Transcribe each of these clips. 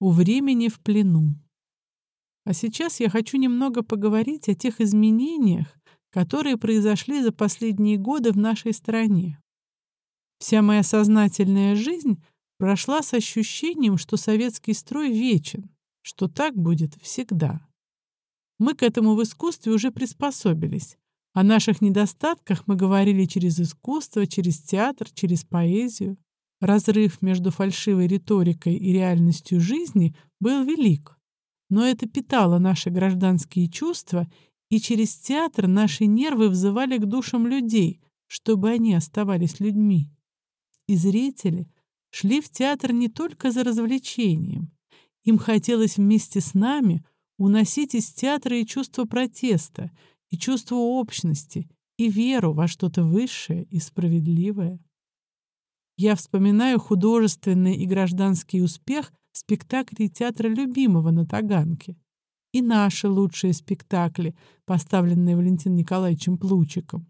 у времени в плену. А сейчас я хочу немного поговорить о тех изменениях, которые произошли за последние годы в нашей стране. Вся моя сознательная жизнь прошла с ощущением, что советский строй вечен, что так будет всегда. Мы к этому в искусстве уже приспособились. О наших недостатках мы говорили через искусство, через театр, через поэзию. Разрыв между фальшивой риторикой и реальностью жизни был велик. Но это питало наши гражданские чувства, и через театр наши нервы взывали к душам людей, чтобы они оставались людьми. И зрители шли в театр не только за развлечением. Им хотелось вместе с нами уносить из театра и чувство протеста, и чувство общности, и веру во что-то высшее и справедливое. Я вспоминаю художественный и гражданский успех спектаклей театра любимого на Таганке и наши лучшие спектакли, поставленные Валентином Николаевичем Плучиком.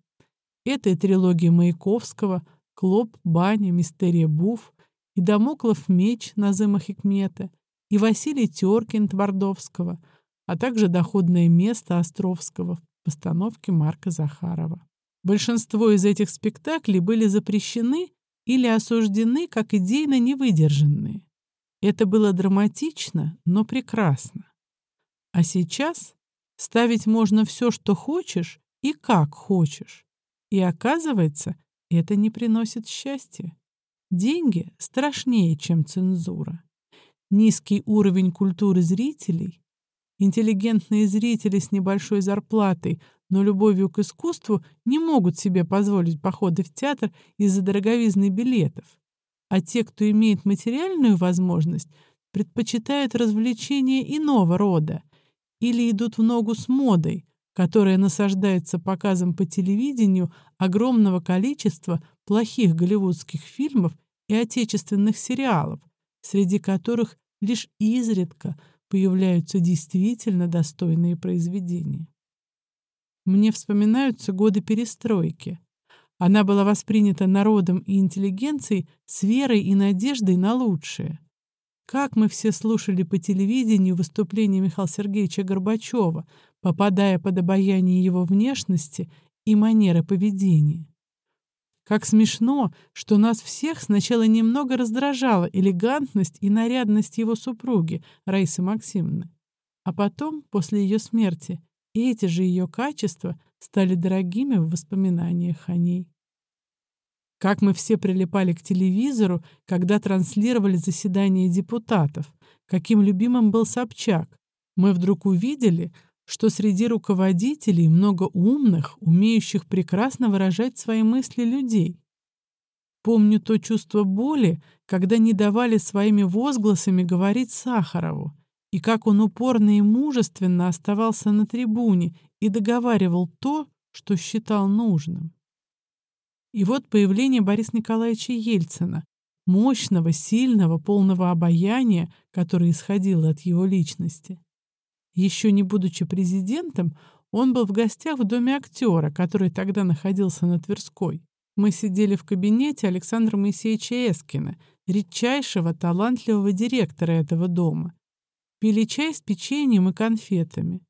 Это и трилогия Маяковского «Клоп», «Баня», «Мистерия Буф», и Дамоклов меч Назыма Хикмета, и Василий Теркин Твардовского, а также доходное место Островского в постановке Марка Захарова. Большинство из этих спектаклей были запрещены или осуждены как идейно невыдержанные. Это было драматично, но прекрасно. А сейчас ставить можно все, что хочешь и как хочешь. И оказывается, это не приносит счастья. Деньги страшнее, чем цензура. Низкий уровень культуры зрителей, интеллигентные зрители с небольшой зарплатой, но любовью к искусству не могут себе позволить походы в театр из-за дороговизны билетов. А те, кто имеет материальную возможность, предпочитают развлечения иного рода или идут в ногу с модой, которая насаждается показом по телевидению огромного количества плохих голливудских фильмов и отечественных сериалов, среди которых лишь изредка появляются действительно достойные произведения. Мне вспоминаются годы перестройки. Она была воспринята народом и интеллигенцией с верой и надеждой на лучшее. Как мы все слушали по телевидению выступления Михаила Сергеевича Горбачева, попадая под обаяние его внешности и манеры поведения. Как смешно, что нас всех сначала немного раздражала элегантность и нарядность его супруги, Раисы Максимовны. А потом, после ее смерти, и эти же ее качества стали дорогими в воспоминаниях о ней. Как мы все прилипали к телевизору, когда транслировали заседания депутатов, каким любимым был Собчак. Мы вдруг увидели, что среди руководителей много умных, умеющих прекрасно выражать свои мысли людей. Помню то чувство боли, когда не давали своими возгласами говорить Сахарову, и как он упорно и мужественно оставался на трибуне и договаривал то, что считал нужным. И вот появление Бориса Николаевича Ельцина, мощного, сильного, полного обаяния, которое исходило от его личности. Еще не будучи президентом, он был в гостях в доме актера, который тогда находился на Тверской. Мы сидели в кабинете Александра Моисеевича Эскина, редчайшего, талантливого директора этого дома. Пили чай с печеньем и конфетами.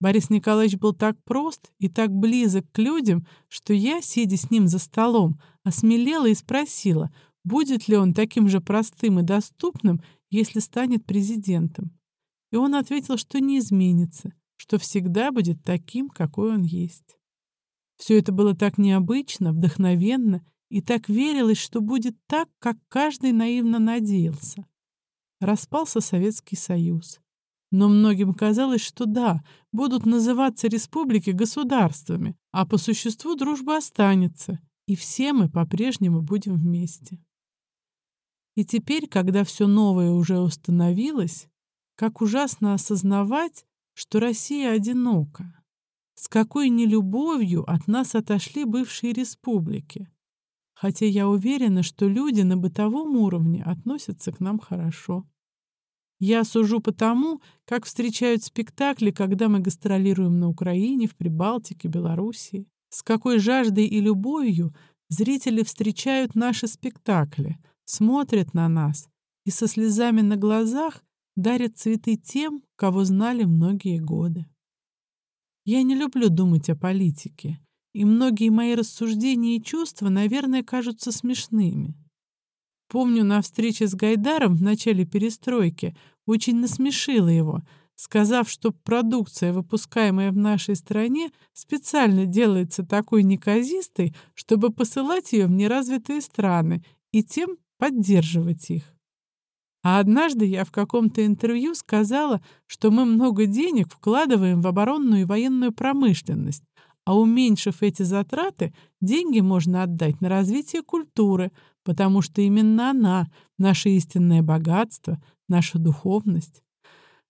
Борис Николаевич был так прост и так близок к людям, что я, сидя с ним за столом, осмелела и спросила, будет ли он таким же простым и доступным, если станет президентом. И он ответил, что не изменится, что всегда будет таким, какой он есть. Все это было так необычно, вдохновенно, и так верилось, что будет так, как каждый наивно надеялся распался Советский Союз. Но многим казалось, что да, будут называться республики государствами, а по существу дружба останется, и все мы по-прежнему будем вместе. И теперь, когда все новое уже установилось, как ужасно осознавать, что Россия одинока. С какой нелюбовью от нас отошли бывшие республики хотя я уверена, что люди на бытовом уровне относятся к нам хорошо. Я сужу по тому, как встречают спектакли, когда мы гастролируем на Украине, в Прибалтике, Белоруссии. С какой жаждой и любовью зрители встречают наши спектакли, смотрят на нас и со слезами на глазах дарят цветы тем, кого знали многие годы. Я не люблю думать о политике, и многие мои рассуждения и чувства, наверное, кажутся смешными. Помню, на встрече с Гайдаром в начале перестройки очень насмешила его, сказав, что продукция, выпускаемая в нашей стране, специально делается такой неказистой, чтобы посылать ее в неразвитые страны и тем поддерживать их. А однажды я в каком-то интервью сказала, что мы много денег вкладываем в оборонную и военную промышленность, а уменьшив эти затраты, деньги можно отдать на развитие культуры, потому что именно она — наше истинное богатство, наша духовность.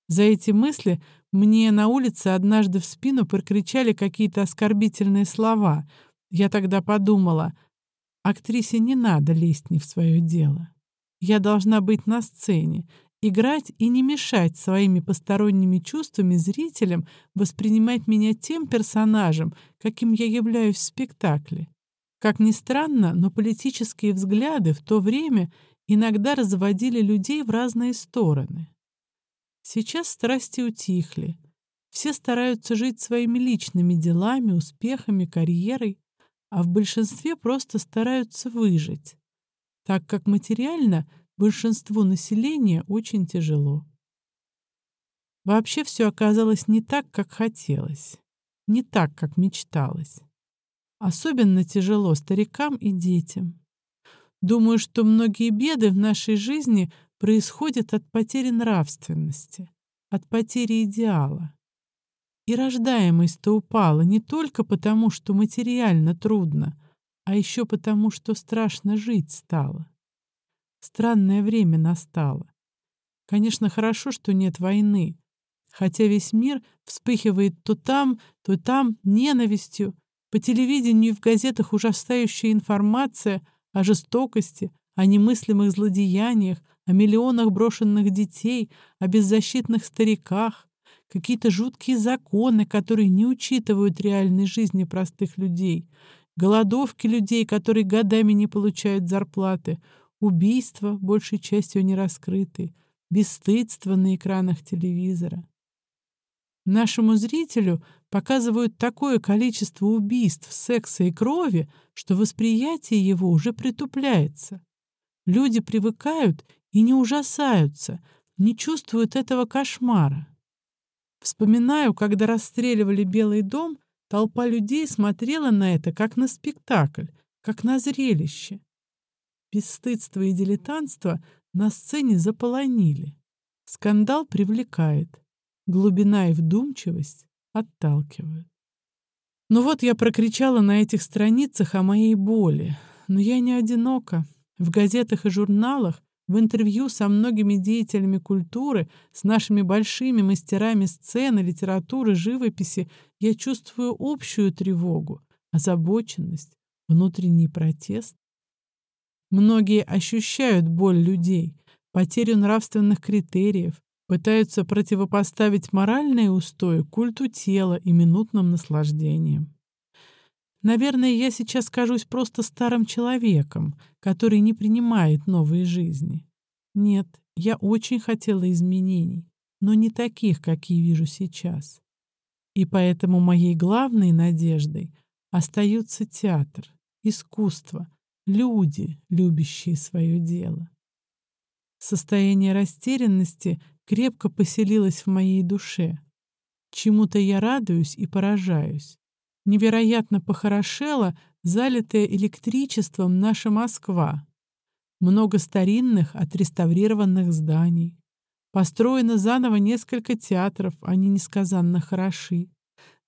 За эти мысли мне на улице однажды в спину прокричали какие-то оскорбительные слова. Я тогда подумала, актрисе не надо лезть не в свое дело. Я должна быть на сцене, играть и не мешать своими посторонними чувствами зрителям воспринимать меня тем персонажем, каким я являюсь в спектакле. Как ни странно, но политические взгляды в то время иногда разводили людей в разные стороны. Сейчас страсти утихли. Все стараются жить своими личными делами, успехами, карьерой, а в большинстве просто стараются выжить так как материально большинству населения очень тяжело. Вообще все оказалось не так, как хотелось, не так, как мечталось. Особенно тяжело старикам и детям. Думаю, что многие беды в нашей жизни происходят от потери нравственности, от потери идеала. И рождаемость-то упала не только потому, что материально трудно, а еще потому, что страшно жить стало. Странное время настало. Конечно, хорошо, что нет войны, хотя весь мир вспыхивает то там, то там ненавистью. По телевидению и в газетах ужасающая информация о жестокости, о немыслимых злодеяниях, о миллионах брошенных детей, о беззащитных стариках, какие-то жуткие законы, которые не учитывают реальной жизни простых людей, голодовки людей, которые годами не получают зарплаты, убийства, большей частью не раскрыты, бесстыдство на экранах телевизора. Нашему зрителю показывают такое количество убийств, секса и крови, что восприятие его уже притупляется. Люди привыкают и не ужасаются, не чувствуют этого кошмара. Вспоминаю, когда расстреливали Белый дом, Толпа людей смотрела на это как на спектакль, как на зрелище. Бесстыдство и дилетантство на сцене заполонили. Скандал привлекает. Глубина и вдумчивость отталкивают. Ну вот я прокричала на этих страницах о моей боли. Но я не одинока. В газетах и журналах в интервью со многими деятелями культуры, с нашими большими мастерами сцены, литературы, живописи, я чувствую общую тревогу, озабоченность, внутренний протест. Многие ощущают боль людей, потерю нравственных критериев, пытаются противопоставить моральные устои культу тела и минутным наслаждениям. Наверное, я сейчас кажусь просто старым человеком, который не принимает новые жизни. Нет, я очень хотела изменений, но не таких, какие вижу сейчас. И поэтому моей главной надеждой остаются театр, искусство, люди, любящие свое дело. Состояние растерянности крепко поселилось в моей душе. Чему-то я радуюсь и поражаюсь. Невероятно похорошела, залитая электричеством наша Москва. Много старинных, отреставрированных зданий. Построено заново несколько театров, они несказанно хороши.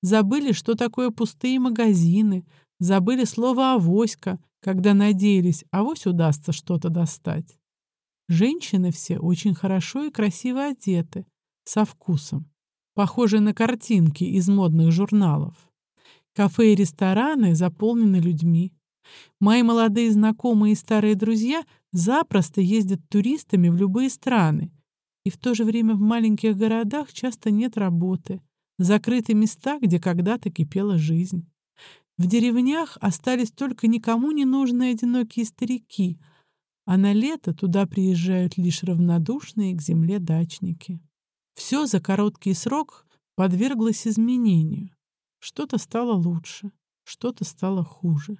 Забыли, что такое пустые магазины, забыли слово «авоська», когда надеялись, авось удастся что-то достать. Женщины все очень хорошо и красиво одеты, со вкусом, похожие на картинки из модных журналов. Кафе и рестораны заполнены людьми. Мои молодые знакомые и старые друзья запросто ездят туристами в любые страны. И в то же время в маленьких городах часто нет работы. Закрыты места, где когда-то кипела жизнь. В деревнях остались только никому не нужные одинокие старики, а на лето туда приезжают лишь равнодушные к земле дачники. Все за короткий срок подверглось изменению. Что-то стало лучше, что-то стало хуже.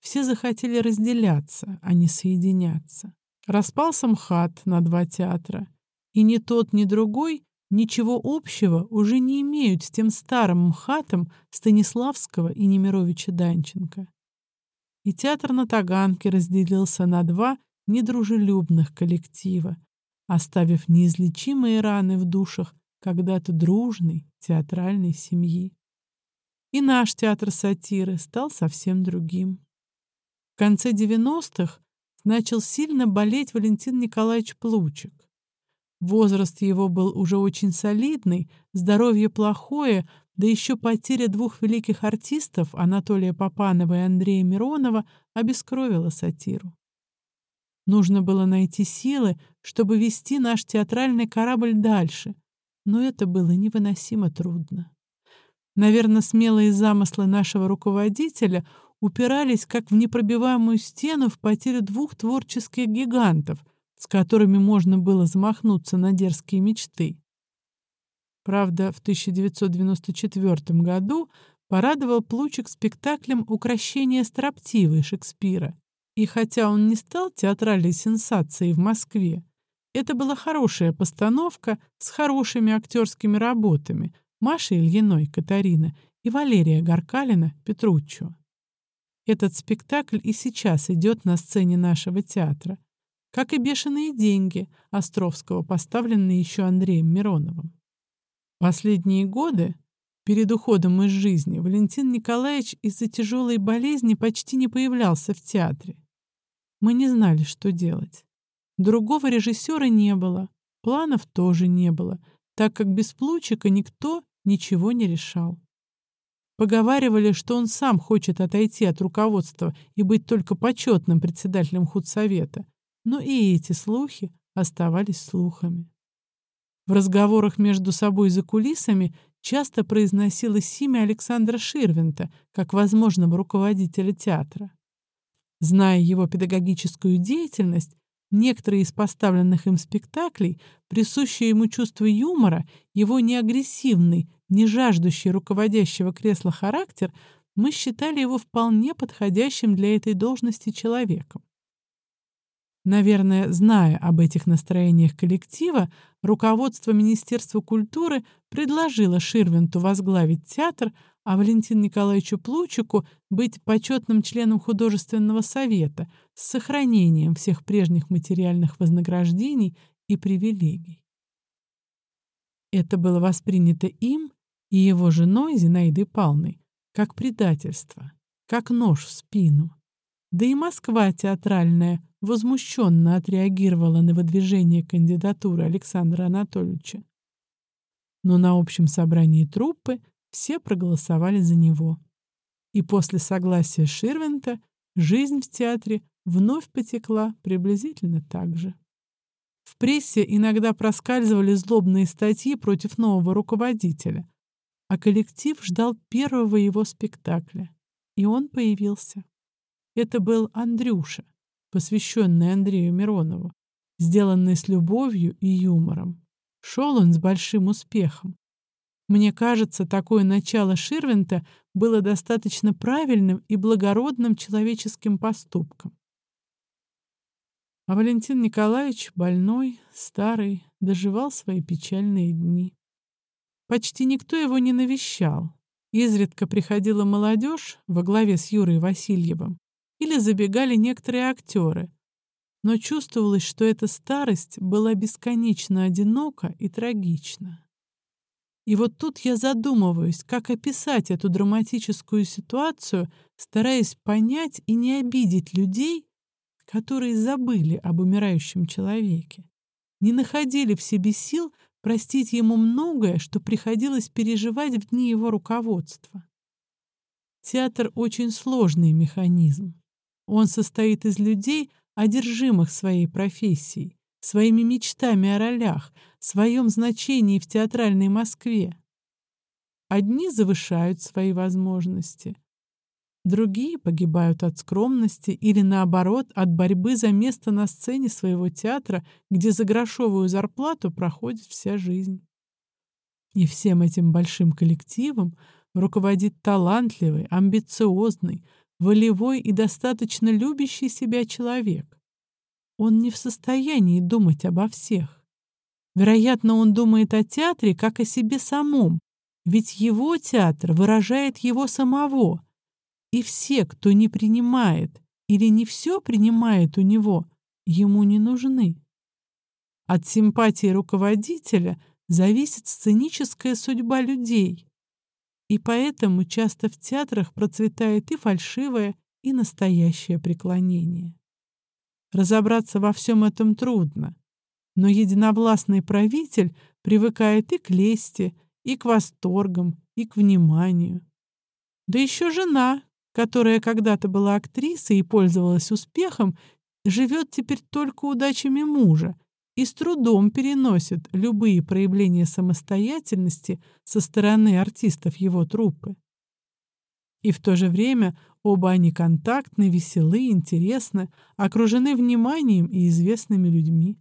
Все захотели разделяться, а не соединяться. Распался МХАТ на два театра, и ни тот, ни другой ничего общего уже не имеют с тем старым МХАТом Станиславского и Немировича Данченко. И театр на Таганке разделился на два недружелюбных коллектива, оставив неизлечимые раны в душах когда-то дружной театральной семьи. И наш театр сатиры стал совсем другим. В конце 90-х начал сильно болеть Валентин Николаевич Плучик. Возраст его был уже очень солидный, здоровье плохое, да еще потеря двух великих артистов, Анатолия Попанова и Андрея Миронова, обескровила сатиру. Нужно было найти силы, чтобы вести наш театральный корабль дальше, но это было невыносимо трудно. Наверное, смелые замыслы нашего руководителя упирались как в непробиваемую стену в потерю двух творческих гигантов, с которыми можно было замахнуться на дерзкие мечты. Правда, в 1994 году порадовал Плучик спектаклем «Укращение строптивой» Шекспира. И хотя он не стал театральной сенсацией в Москве, это была хорошая постановка с хорошими актерскими работами Маши Ильиной, Катарина и Валерия Гаркалина, Петруччо. Этот спектакль и сейчас идет на сцене нашего театра, как и «Бешеные деньги» Островского, поставленные еще Андреем Мироновым. Последние годы, перед уходом из жизни, Валентин Николаевич из-за тяжелой болезни почти не появлялся в театре. Мы не знали, что делать. Другого режиссера не было, планов тоже не было, так как без Плучика никто ничего не решал. Поговаривали, что он сам хочет отойти от руководства и быть только почетным председателем худсовета. Но и эти слухи оставались слухами. В разговорах между собой за кулисами часто произносилось имя Александра Ширвинта как возможного руководителя театра. Зная его педагогическую деятельность, некоторые из поставленных им спектаклей, присущее ему чувство юмора, его неагрессивный, не жаждущий руководящего кресла характер, мы считали его вполне подходящим для этой должности человеком. Наверное, зная об этих настроениях коллектива, руководство Министерства культуры предложило Ширвинту возглавить театр, а Валентину Николаевичу Плучику быть почетным членом художественного совета с сохранением всех прежних материальных вознаграждений и привилегий. Это было воспринято им и его женой Зинаидой Палной как предательство, как нож в спину. Да и Москва театральная возмущенно отреагировала на выдвижение кандидатуры Александра Анатольевича. Но на общем собрании труппы все проголосовали за него. И после согласия Ширвинта жизнь в театре вновь потекла приблизительно так же. В прессе иногда проскальзывали злобные статьи против нового руководителя, а коллектив ждал первого его спектакля. И он появился. Это был Андрюша, посвященный Андрею Миронову, сделанный с любовью и юмором. Шел он с большим успехом. Мне кажется, такое начало Ширвинта было достаточно правильным и благородным человеческим поступком. А Валентин Николаевич, больной, старый, доживал свои печальные дни. Почти никто его не навещал. Изредка приходила молодежь во главе с Юрой Васильевым или забегали некоторые актеры. Но чувствовалось, что эта старость была бесконечно одинока и трагична. И вот тут я задумываюсь, как описать эту драматическую ситуацию, стараясь понять и не обидеть людей, которые забыли об умирающем человеке, не находили в себе сил простить ему многое, что приходилось переживать в дни его руководства. Театр — очень сложный механизм. Он состоит из людей, одержимых своей профессией, своими мечтами о ролях, своем значении в театральной Москве. Одни завышают свои возможности, Другие погибают от скромности или, наоборот, от борьбы за место на сцене своего театра, где за грошовую зарплату проходит вся жизнь. И всем этим большим коллективом руководит талантливый, амбициозный, волевой и достаточно любящий себя человек. Он не в состоянии думать обо всех. Вероятно, он думает о театре как о себе самом, ведь его театр выражает его самого — и все, кто не принимает или не все принимает у него, ему не нужны. От симпатии руководителя зависит сценическая судьба людей. И поэтому часто в театрах процветает и фальшивое, и настоящее преклонение. Разобраться во всем этом трудно, но единовластный правитель привыкает и к лести, и к восторгам, и к вниманию. Да еще жена, которая когда-то была актрисой и пользовалась успехом, живет теперь только удачами мужа и с трудом переносит любые проявления самостоятельности со стороны артистов его труппы. И в то же время оба они контактны, веселы, интересны, окружены вниманием и известными людьми.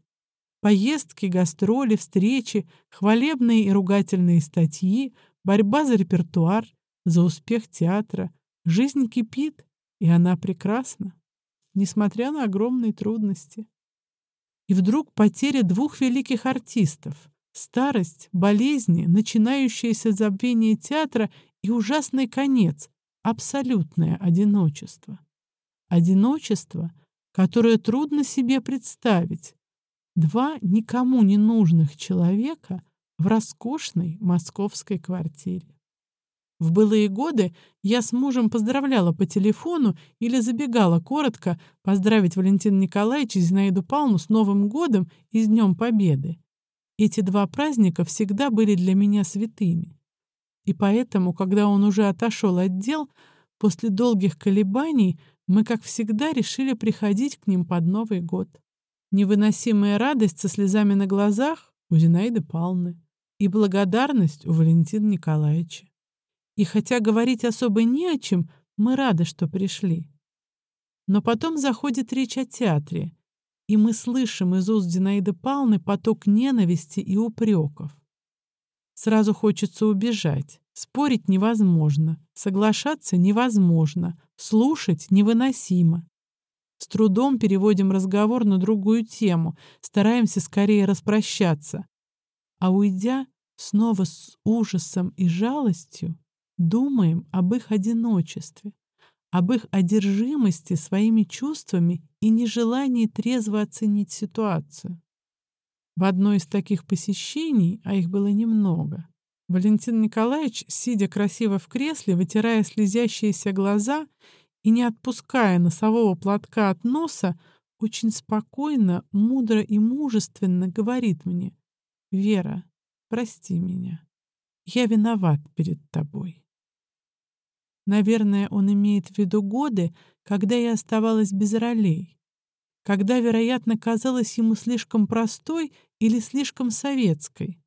Поездки, гастроли, встречи, хвалебные и ругательные статьи, борьба за репертуар, за успех театра — Жизнь кипит, и она прекрасна, несмотря на огромные трудности. И вдруг потеря двух великих артистов, старость, болезни, начинающееся забвение театра и ужасный конец, абсолютное одиночество. Одиночество, которое трудно себе представить. Два никому не нужных человека в роскошной московской квартире. В былые годы я с мужем поздравляла по телефону или забегала коротко поздравить Валентина Николаевича и Зинаиду Павловну с Новым годом и с Днем Победы. Эти два праздника всегда были для меня святыми. И поэтому, когда он уже отошел от дел, после долгих колебаний мы, как всегда, решили приходить к ним под Новый год. Невыносимая радость со слезами на глазах у Зинаиды Павловны и благодарность у Валентина Николаевича. И хотя говорить особо не о чем, мы рады, что пришли. Но потом заходит речь о театре, и мы слышим из уст Зинаиды Павловны поток ненависти и упреков. Сразу хочется убежать. Спорить невозможно, соглашаться невозможно, слушать невыносимо. С трудом переводим разговор на другую тему, стараемся скорее распрощаться. А уйдя, снова с ужасом и жалостью, думаем об их одиночестве, об их одержимости своими чувствами и нежелании трезво оценить ситуацию. В одно из таких посещений, а их было немного, Валентин Николаевич, сидя красиво в кресле, вытирая слезящиеся глаза и не отпуская носового платка от носа, очень спокойно, мудро и мужественно говорит мне «Вера, прости меня. Я виноват перед тобой». Наверное, он имеет в виду годы, когда я оставалась без ролей, когда, вероятно, казалась ему слишком простой или слишком советской,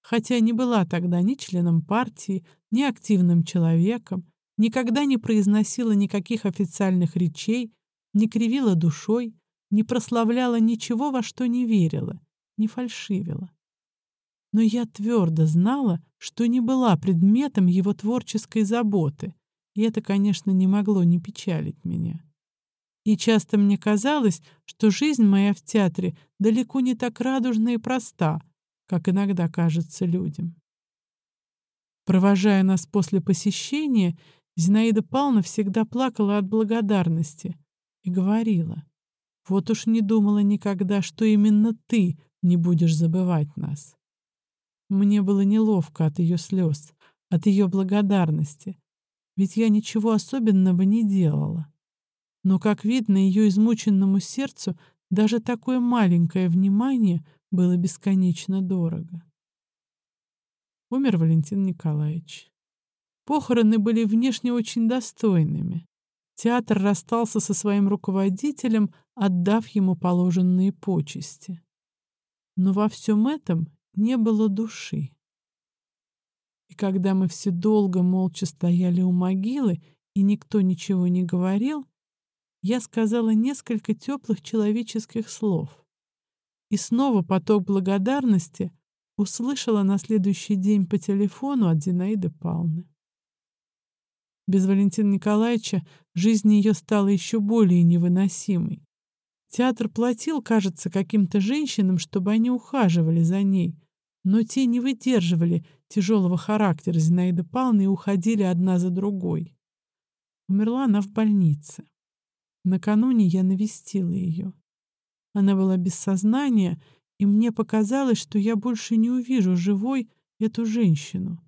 хотя не была тогда ни членом партии, ни активным человеком, никогда не произносила никаких официальных речей, не кривила душой, не прославляла ничего, во что не верила, не фальшивила. Но я твердо знала, что не была предметом его творческой заботы, и это, конечно, не могло не печалить меня. И часто мне казалось, что жизнь моя в театре далеко не так радужна и проста, как иногда кажется людям. Провожая нас после посещения, Зинаида Павловна всегда плакала от благодарности и говорила, «Вот уж не думала никогда, что именно ты не будешь забывать нас». Мне было неловко от ее слез, от ее благодарности, ведь я ничего особенного не делала. Но, как видно, ее измученному сердцу даже такое маленькое внимание было бесконечно дорого. Умер Валентин Николаевич. Похороны были внешне очень достойными. Театр расстался со своим руководителем, отдав ему положенные почести. Но во всем этом не было души. И когда мы все долго молча стояли у могилы и никто ничего не говорил, я сказала несколько теплых человеческих слов. И снова поток благодарности услышала на следующий день по телефону от Зинаиды Павловны. Без Валентина Николаевича жизнь ее стала еще более невыносимой. Театр платил, кажется, каким-то женщинам, чтобы они ухаживали за ней, но те не выдерживали тяжелого характера Зинаиды Павловны и уходили одна за другой. Умерла она в больнице. Накануне я навестила ее. Она была без сознания, и мне показалось, что я больше не увижу живой эту женщину.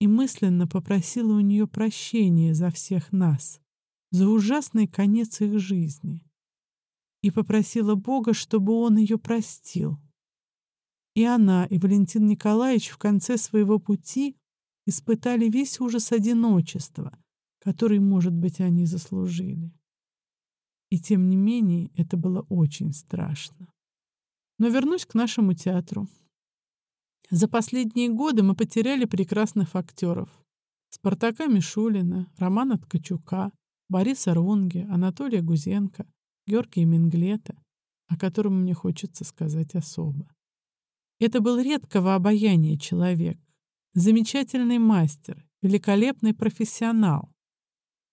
И мысленно попросила у нее прощения за всех нас, за ужасный конец их жизни. И попросила Бога, чтобы он ее простил. И она, и Валентин Николаевич в конце своего пути испытали весь ужас одиночества, который, может быть, они заслужили. И тем не менее это было очень страшно. Но вернусь к нашему театру. За последние годы мы потеряли прекрасных актеров. Спартака Мишулина, Романа Ткачука, Бориса Рунге, Анатолия Гузенко, Георгия Менглета, о котором мне хочется сказать особо. Это был редкого обаяния человек, замечательный мастер, великолепный профессионал.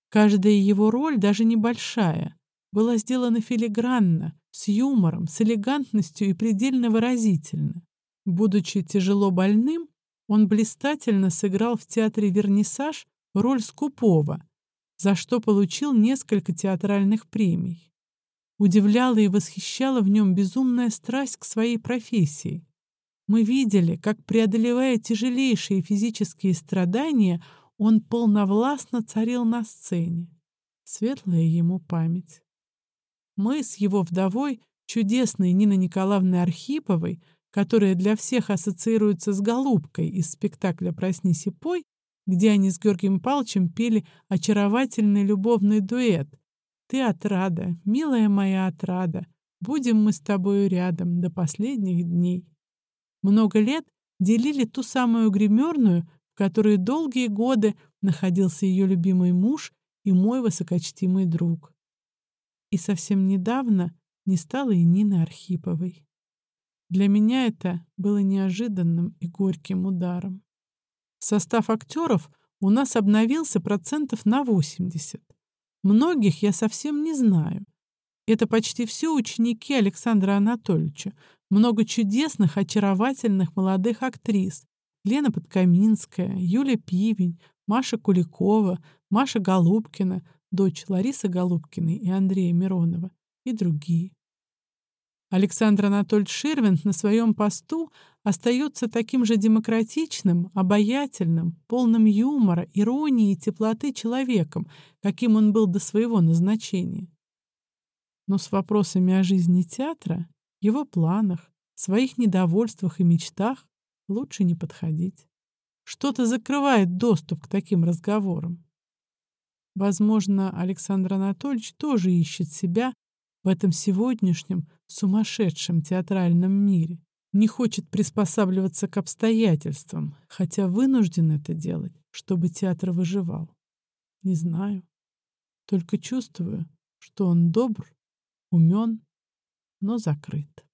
Каждая его роль, даже небольшая, была сделана филигранно, с юмором, с элегантностью и предельно выразительно. Будучи тяжело больным, он блистательно сыграл в театре «Вернисаж» роль скупого, за что получил несколько театральных премий. Удивляла и восхищала в нем безумная страсть к своей профессии. Мы видели, как, преодолевая тяжелейшие физические страдания, он полновластно царил на сцене. Светлая ему память. Мы с его вдовой, чудесной Ниной Николаевной Архиповой, которая для всех ассоциируется с голубкой из спектакля «Проснись и пой», где они с Георгием Павловичем пели очаровательный любовный дуэт «Ты отрада, милая моя отрада, будем мы с тобою рядом до последних дней». Много лет делили ту самую гримерную, в которой долгие годы находился ее любимый муж и мой высокочтимый друг. И совсем недавно не стало и Нины Архиповой. Для меня это было неожиданным и горьким ударом. Состав актеров у нас обновился процентов на 80. Многих я совсем не знаю. Это почти все ученики Александра Анатольевича, много чудесных, очаровательных молодых актрис. Лена Подкаминская, Юля Пивень, Маша Куликова, Маша Голубкина, дочь Ларисы Голубкиной и Андрея Миронова, и другие. Александр Анатольевич Ширвинт на своем посту остается таким же демократичным, обаятельным, полным юмора, иронии и теплоты человеком, каким он был до своего назначения. Но с вопросами о жизни театра, его планах, своих недовольствах и мечтах лучше не подходить. Что-то закрывает доступ к таким разговорам. Возможно, Александр Анатольевич тоже ищет себя в этом сегодняшнем сумасшедшем театральном мире. Не хочет приспосабливаться к обстоятельствам, хотя вынужден это делать, чтобы театр выживал. Не знаю. Только чувствую, что он добр, умен, но закрыт.